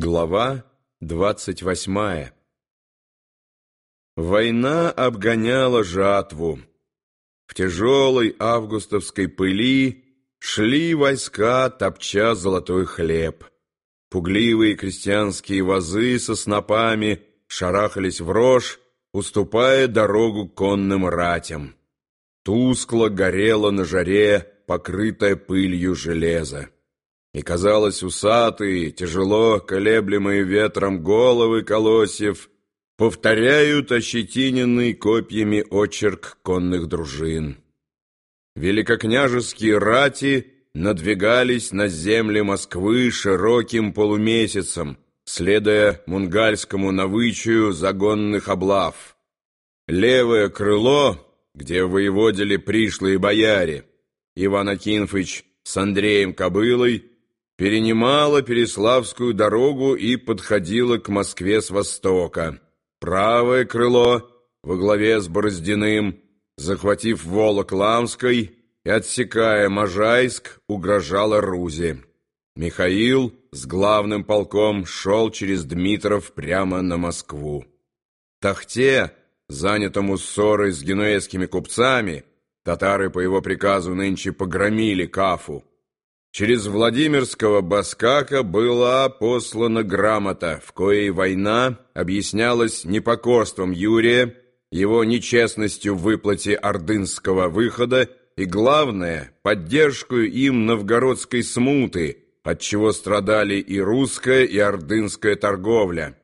Глава двадцать восьмая Война обгоняла жатву. В тяжелой августовской пыли шли войска, топча золотой хлеб. Пугливые крестьянские вазы со снопами шарахались в рожь, уступая дорогу конным ратям. Тускло горело на жаре, покрытое пылью железо. И, казалось, усатые, тяжело колеблемые ветром головы колосьев повторяют ощетиненный копьями очерк конных дружин. Великокняжеские рати надвигались на земли Москвы широким полумесяцем, следуя мунгальскому навычию загонных облав. Левое крыло, где воеводили пришлые бояре, Иван Акинфыч с Андреем Кобылой, перенимала Переславскую дорогу и подходила к Москве с востока. Правое крыло во главе с Бороздиным, захватив Волок-Ламской и отсекая Можайск, угрожала Рузе. Михаил с главным полком шел через Дмитров прямо на Москву. Тахте, занятому ссорой с генуэзскими купцами, татары по его приказу нынче погромили Кафу, Через Владимирского Баскака была послана грамота, в коей война объяснялась непокорством Юрия, его нечестностью в выплате ордынского выхода и, главное, поддержкой им новгородской смуты, от чего страдали и русская, и ордынская торговля.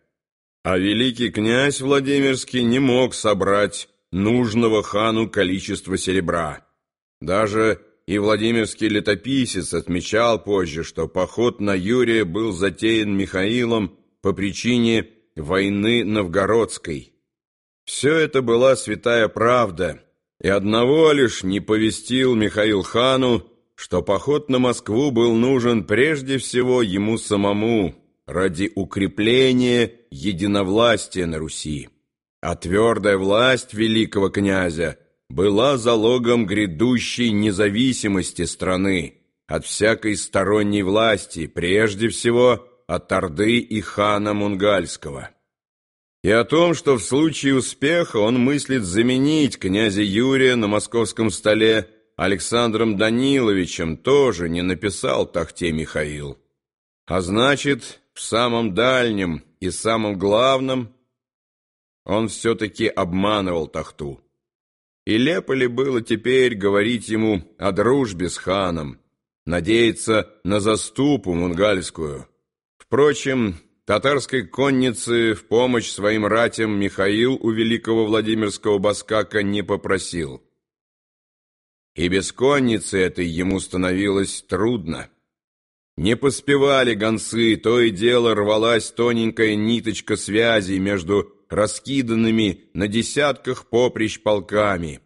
А великий князь Владимирский не мог собрать нужного хану количества серебра. Даже и Владимирский летописец отмечал позже, что поход на Юрия был затеян Михаилом по причине войны новгородской. Все это была святая правда, и одного лишь не повестил Михаил хану, что поход на Москву был нужен прежде всего ему самому ради укрепления единовластия на Руси. А твердая власть великого князя – была залогом грядущей независимости страны от всякой сторонней власти, прежде всего от Орды и хана Мунгальского. И о том, что в случае успеха он мыслит заменить князя Юрия на московском столе Александром Даниловичем, тоже не написал Тахте Михаил. А значит, в самом дальнем и самом главном он все-таки обманывал Тахту. И лепо ли было теперь говорить ему о дружбе с ханом, надеяться на заступу мунгальскую. Впрочем, татарской конницы в помощь своим ратям Михаил у великого Владимирского баскака не попросил. И без конницы этой ему становилось трудно. Не поспевали гонцы, то и дело рвалась тоненькая ниточка связи между раскиданными на десятках поприщ полками.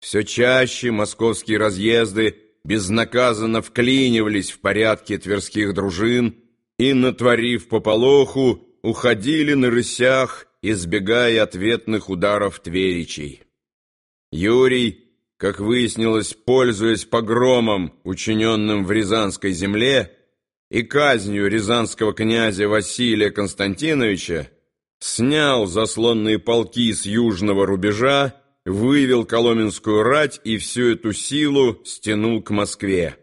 Все чаще московские разъезды безнаказанно вклинивались в порядки тверских дружин и, натворив пополоху, уходили на рысях, избегая ответных ударов тверичей. Юрий, как выяснилось, пользуясь погромом, учиненным в Рязанской земле, и казнью рязанского князя Василия Константиновича, снял заслонные полки с южного рубежа, вывел Коломенскую рать и всю эту силу стянул к Москве.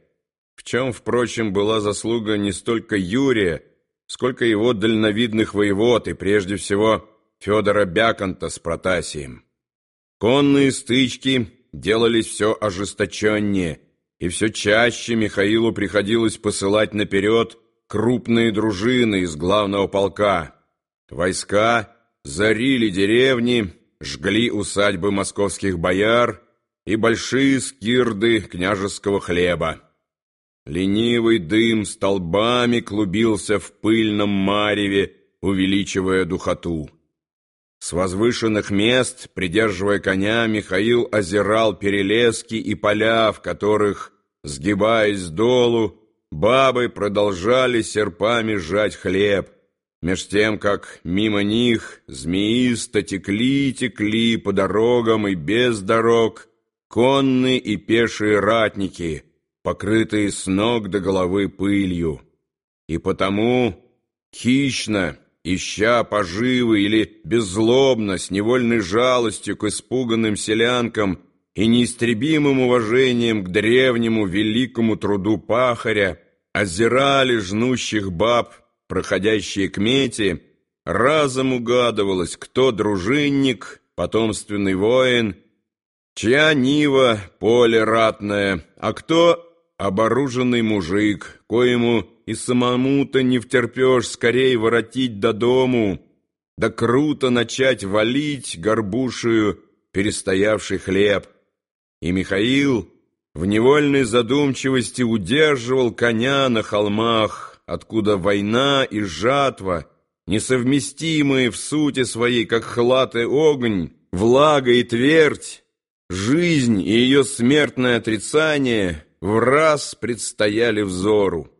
В чем, впрочем, была заслуга не столько Юрия, сколько его дальновидных воевод и, прежде всего, Федора Бяконта с Протасием. Конные стычки делались все ожесточеннее, и все чаще Михаилу приходилось посылать наперед крупные дружины из главного полка. Войска зарили деревни, жгли усадьбы московских бояр и большие скирды княжеского хлеба. Ленивый дым столбами клубился в пыльном мареве, увеличивая духоту. С возвышенных мест, придерживая коня, Михаил озирал перелески и поля, в которых, сгибаясь долу, бабы продолжали серпами сжать хлеб — Меж тем, как мимо них змеисто текли-текли по дорогам и без дорог конные и пешие ратники, покрытые с ног до головы пылью. И потому хищно, ища поживы или беззлобно, с невольной жалостью к испуганным селянкам и неистребимым уважением к древнему великому труду пахаря, озирали жнущих баб, проходящие к мете, разом угадывалось, кто дружинник, потомственный воин, чья нива — поле ратное, а кто оборуженный мужик, коему и самому-то не втерпешь скорей воротить до дому, да круто начать валить горбушию перестоявший хлеб. И Михаил в невольной задумчивости удерживал коня на холмах, откуда война и жатва, несовместимые в сути своей, как хлад и огонь, влага и твердь, жизнь и ее смертное отрицание в раз предстояли взору.